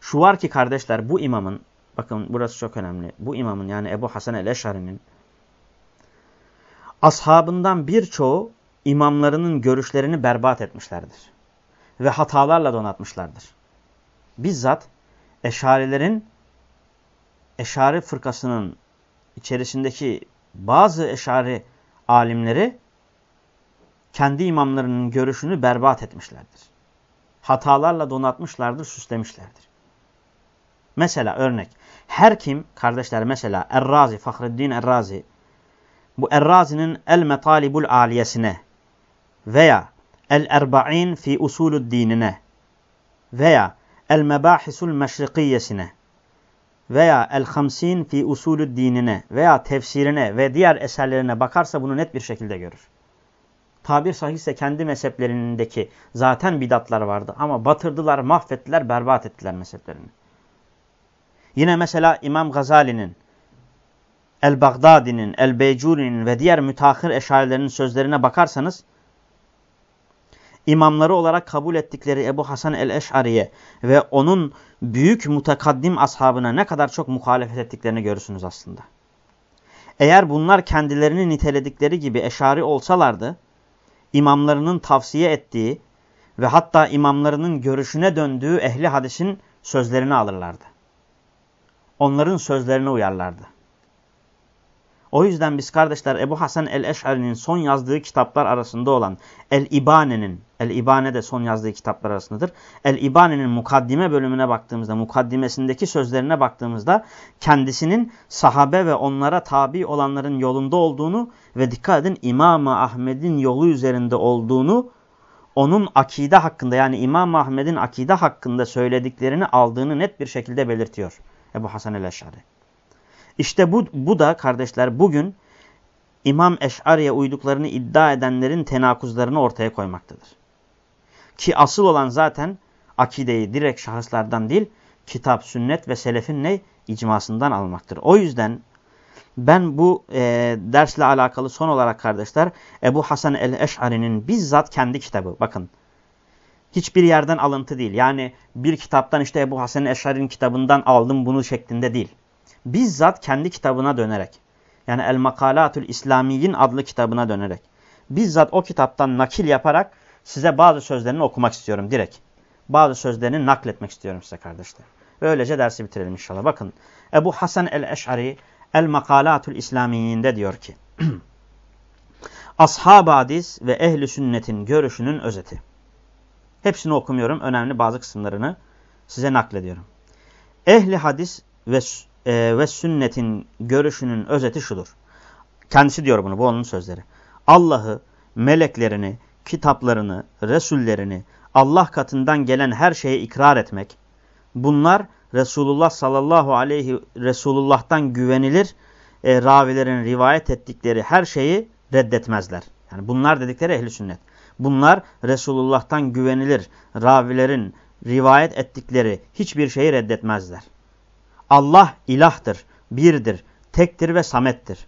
Şu var ki kardeşler bu imamın, bakın burası çok önemli. Bu imamın yani Ebu Hasan el-Eş'ari'nin ashabından birçoğu imamlarının görüşlerini berbat etmişlerdir. Ve hatalarla donatmışlardır. Bizzat eşarilerin, eşari fırkasının içerisindeki bazı eşari alimleri kendi imamlarının görüşünü berbat etmişlerdir. Hatalarla donatmışlardır, süslemişlerdir. Mesela örnek, her kim, kardeşler mesela Errazi, Fahreddin Errazi, bu Errazi'nin El Metalibul Aliyesine veya El Erba'in fi Usulü Dinine veya El Mebahisul Meşrikiyesine veya El Hamsin fi Usulü Dinine veya tefsirine ve diğer eserlerine bakarsa bunu net bir şekilde görür. Tabir sahihse kendi mezheplerindeki zaten bidatlar vardı ama batırdılar, mahvettiler, berbat ettiler mezheplerini. Yine mesela İmam Gazali'nin El-Baghdadi'nin, El-Beycuri'nin ve diğer müteahhir eşarilerinin sözlerine bakarsanız imamları olarak kabul ettikleri Ebu Hasan el-Eş'ariye ve onun büyük mutakaddim ashabına ne kadar çok muhalefet ettiklerini görürsünüz aslında. Eğer bunlar kendilerini niteledikleri gibi eşari olsalardı, imamlarının tavsiye ettiği ve hatta imamlarının görüşüne döndüğü ehli hadisin sözlerini alırlardı. Onların sözlerine uyarlardı. O yüzden biz kardeşler Ebu Hasan el-Eş'ari'nin son yazdığı kitaplar arasında olan El-İbane'nin, El-İbane de son yazdığı kitaplar arasındadır. El-İbane'nin mukaddime bölümüne baktığımızda, mukaddimesindeki sözlerine baktığımızda kendisinin sahabe ve onlara tabi olanların yolunda olduğunu ve dikkat edin İmam-ı Ahmet'in yolu üzerinde olduğunu, onun akide hakkında yani İmam Ahmet'in akide hakkında söylediklerini aldığını net bir şekilde belirtiyor Ebu Hasan el-Eş'ari. İşte bu, bu da kardeşler bugün İmam Eş'ari'ye uyduklarını iddia edenlerin tenakuzlarını ortaya koymaktadır. Ki asıl olan zaten akideyi direkt şahıslardan değil, kitap, sünnet ve selefin ne? icmasından almaktır. O yüzden ben bu e, dersle alakalı son olarak kardeşler Ebu Hasan el-Eş'ari'nin bizzat kendi kitabı. Bakın hiçbir yerden alıntı değil. Yani bir kitaptan işte Ebu Hasan el-Eş'ari'nin kitabından aldım bunu şeklinde değil. Bizzat kendi kitabına dönerek. Yani El Makalatül İslamiyin adlı kitabına dönerek. Bizzat o kitaptan nakil yaparak size bazı sözlerini okumak istiyorum direkt. Bazı sözlerini nakletmek istiyorum size kardeşler. Böylece dersi bitirelim inşallah. Bakın Ebu Hasan el-Eş'ari El-Makalatul İslamiyinde diyor ki Ashab-ı hadis ve ehli sünnetin görüşünün özeti. Hepsini okumuyorum. Önemli bazı kısımlarını size naklediyorum. Ehli hadis ve, e, ve sünnetin görüşünün özeti şudur. Kendisi diyor bunu. Bu onun sözleri. Allah'ı, meleklerini, kitaplarını, resullerini, Allah katından gelen her şeye ikrar etmek, bunlar Resulullah sallallahu aleyhi Resulullah'tan güvenilir e, ravilerin rivayet ettikleri her şeyi reddetmezler. Yani bunlar dedikleri ehli sünnet. Bunlar Resulullah'tan güvenilir ravilerin rivayet ettikleri hiçbir şeyi reddetmezler. Allah ilahtır, birdir, tektir ve samettir.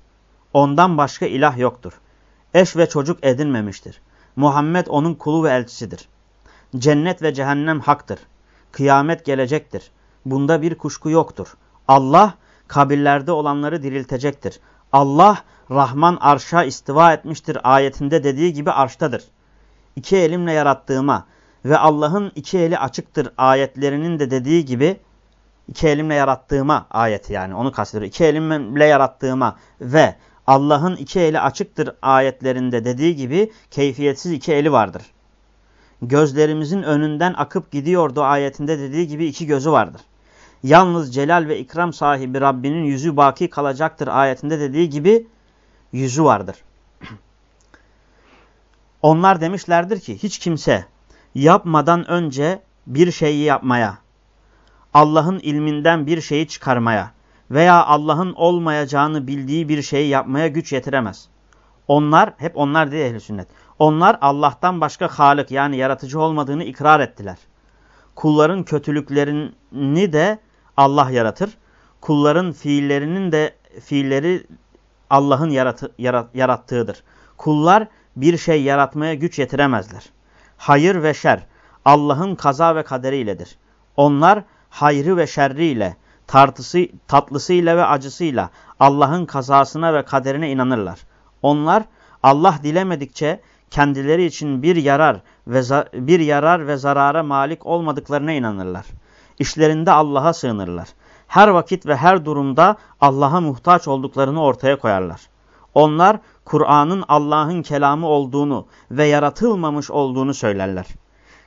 Ondan başka ilah yoktur. Eş ve çocuk edinmemiştir. Muhammed onun kulu ve elçisidir. Cennet ve cehennem haktır. Kıyamet gelecektir. Bunda bir kuşku yoktur. Allah kabirlerde olanları diriltecektir. Allah Rahman arşa istiva etmiştir ayetinde dediği gibi arştadır. İki elimle yarattığıma ve Allah'ın iki eli açıktır ayetlerinin de dediği gibi iki elimle yarattığıma ayeti yani onu kastediyor. İki elimle yarattığıma ve Allah'ın iki eli açıktır ayetlerinde dediği gibi keyfiyetsiz iki eli vardır. Gözlerimizin önünden akıp gidiyordu ayetinde dediği gibi iki gözü vardır. Yalnız celal ve ikram sahibi Rabbinin yüzü baki kalacaktır ayetinde dediği gibi yüzü vardır. Onlar demişlerdir ki hiç kimse yapmadan önce bir şeyi yapmaya, Allah'ın ilminden bir şeyi çıkarmaya veya Allah'ın olmayacağını bildiği bir şeyi yapmaya güç yetiremez. Onlar, hep onlar diye ehli sünnet. Onlar Allah'tan başka Halık yani yaratıcı olmadığını ikrar ettiler. Kulların kötülüklerini de Allah yaratır. Kulların fiillerinin de fiilleri Allah'ın yarat, yarattığıdır. Kullar bir şey yaratmaya güç yetiremezler. Hayır ve şer Allah'ın kaza ve kaderiyledir. Onlar hayrı ve şerriyle, tartısı, tatlısıyla ve acısıyla Allah'ın kazasına ve kaderine inanırlar. Onlar Allah dilemedikçe kendileri için bir yarar ve bir yarar ve zarara malik olmadıklarına inanırlar. İşlerinde Allah'a sığınırlar. Her vakit ve her durumda Allah'a muhtaç olduklarını ortaya koyarlar. Onlar Kur'an'ın Allah'ın kelamı olduğunu ve yaratılmamış olduğunu söylerler.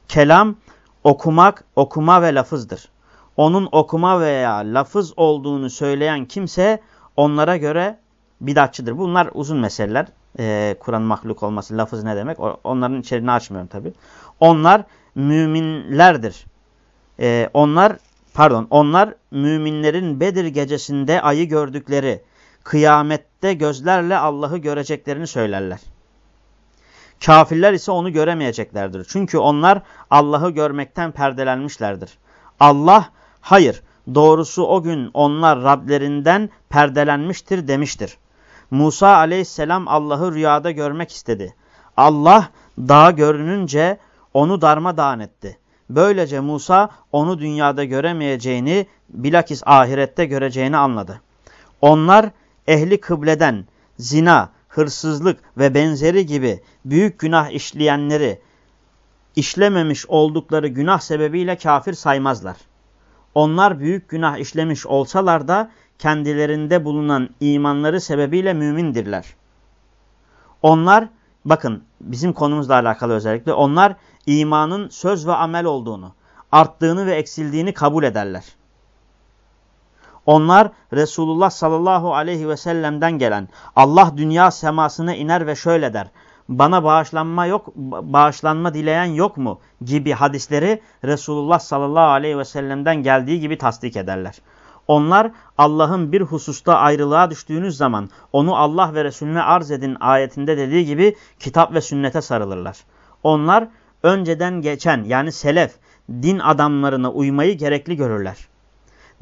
Kelam okumak, okuma ve lafızdır. Onun okuma veya lafız olduğunu söyleyen kimse onlara göre bidatçıdır. Bunlar uzun meseleler. Ee, Kur'an mahluk olması, lafız ne demek? Onların içeriğini açmıyorum tabi. Onlar müminlerdir. Ee, onlar pardon onlar müminlerin Bedir gecesinde ayı gördükleri, kıyamette gözlerle Allah'ı göreceklerini söylerler. Kafirler ise onu göremeyeceklerdir. Çünkü onlar Allah'ı görmekten perdelenmişlerdir. Allah hayır doğrusu o gün onlar Rablerinden perdelenmiştir demiştir. Musa aleyhisselam Allah'ı rüyada görmek istedi. Allah dağ görününce onu darmadağın etti. Böylece Musa onu dünyada göremeyeceğini bilakis ahirette göreceğini anladı. Onlar ehli kıbleden zina, hırsızlık ve benzeri gibi büyük günah işleyenleri işlememiş oldukları günah sebebiyle kafir saymazlar. Onlar büyük günah işlemiş olsalar da kendilerinde bulunan imanları sebebiyle mümindirler. Onlar, bakın bizim konumuzla alakalı özellikle, onlar imanın söz ve amel olduğunu, arttığını ve eksildiğini kabul ederler. Onlar Resulullah sallallahu aleyhi ve sellem'den gelen Allah dünya semasına iner ve şöyle der. Bana bağışlanma yok, bağışlanma dileyen yok mu gibi hadisleri Resulullah sallallahu aleyhi ve sellem'den geldiği gibi tasdik ederler. Onlar Allah'ın bir hususta ayrılığa düştüğünüz zaman onu Allah ve Resulüne arz edin ayetinde dediği gibi kitap ve sünnete sarılırlar. Onlar önceden geçen yani selef din adamlarına uymayı gerekli görürler.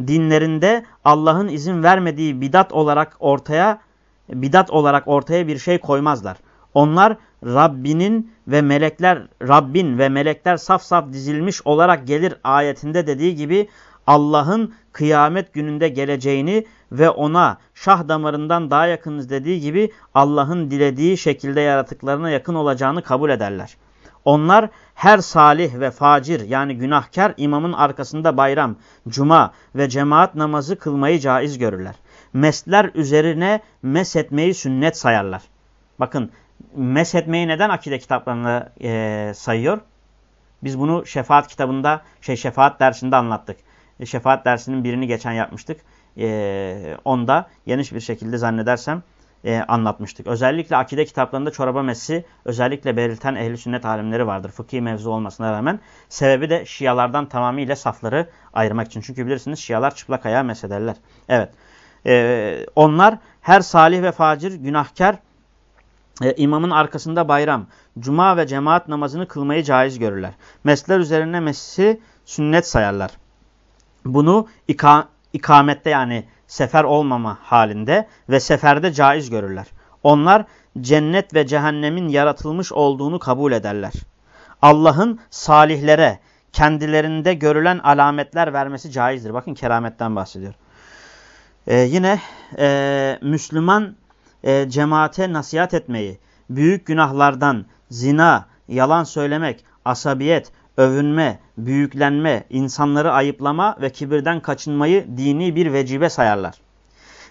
Dinlerinde Allah'ın izin vermediği bidat olarak ortaya bidat olarak ortaya bir şey koymazlar. Onlar Rabbinin ve melekler Rabbin ve melekler saf saf dizilmiş olarak gelir ayetinde dediği gibi Allah'ın kıyamet gününde geleceğini ve ona şah damarından daha yakınız dediği gibi Allah'ın dilediği şekilde yaratıklarına yakın olacağını kabul ederler. Onlar her salih ve facir yani günahkar imamın arkasında bayram, cuma ve cemaat namazı kılmayı caiz görürler. Mesler üzerine mesetmeyi sünnet sayarlar. Bakın meshetmeyi neden akide kitaplarında e, sayıyor? Biz bunu şefaat kitabında, şey şefaat dersinde anlattık. E, şefaat dersinin birini geçen yapmıştık. E, onda geniş bir şekilde zannedersem e, anlatmıştık. Özellikle akide kitaplarında çoraba messi özellikle belirten ehli sünnet alimleri vardır. Fıkhi mevzu olmasına rağmen. Sebebi de şialardan tamamıyla safları ayırmak için. Çünkü bilirsiniz şialar çıplak ayağı mesederler. Evet. E, onlar her salih ve facir, günahkar, e, imamın arkasında bayram, cuma ve cemaat namazını kılmayı caiz görürler. Mesler üzerine messi sünnet sayarlar. Bunu ika, ikamette yani sefer olmama halinde ve seferde caiz görürler. Onlar cennet ve cehennemin yaratılmış olduğunu kabul ederler. Allah'ın salihlere kendilerinde görülen alametler vermesi caizdir. Bakın kerametten bahsediyor. Ee, yine e, Müslüman e, cemaate nasihat etmeyi, büyük günahlardan zina, yalan söylemek, asabiyet, övünme, büyüklenme, insanları ayıplama ve kibirden kaçınmayı dini bir vecibe sayarlar.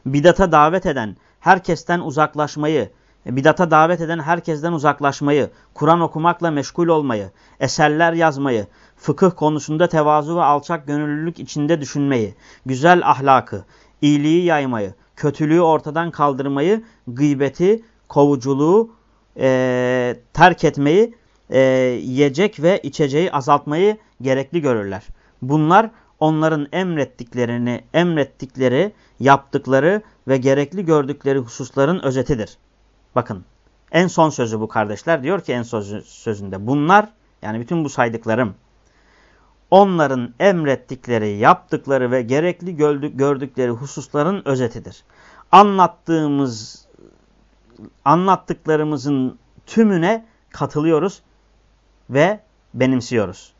Bidata davet eden, herkesten uzaklaşmayı, bidata davet eden herkesten uzaklaşmayı, Kur'an okumakla meşgul olmayı, eserler yazmayı, fıkıh konusunda tevazu ve alçak gönüllülük içinde düşünmeyi, güzel ahlakı, iyiliği yaymayı, kötülüğü ortadan kaldırmayı, gıybeti, kovuculuğu e, terk etmeyi, e, yiyecek ve içeceği azaltmayı gerekli görürler. Bunlar onların emrettiklerini, emrettikleri, yaptıkları ve gerekli gördükleri hususların özetidir. Bakın en son sözü bu kardeşler diyor ki en son sözünde bunlar yani bütün bu saydıklarım onların emrettikleri, yaptıkları ve gerekli gördükleri hususların özetidir. Anlattığımız, anlattıklarımızın tümüne katılıyoruz ve benimsiyoruz.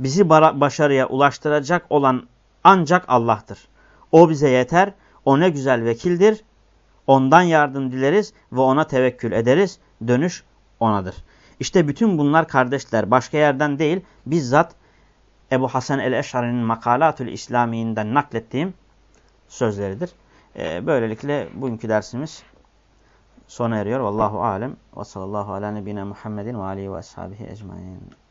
Bizi başarıya ulaştıracak olan ancak Allah'tır. O bize yeter, o ne güzel vekildir. Ondan yardım dileriz ve ona tevekkül ederiz. Dönüş onadır. İşte bütün bunlar kardeşler başka yerden değil bizzat Ebu Hasan el-Eşari'nin Makalatül İslamiyinden naklettiğim sözleridir. Ee, böylelikle bugünkü dersimiz sona eriyor. Vallahu alem ve sallallahu ala nebine Muhammedin ve alihi ve ashabihi ecmain.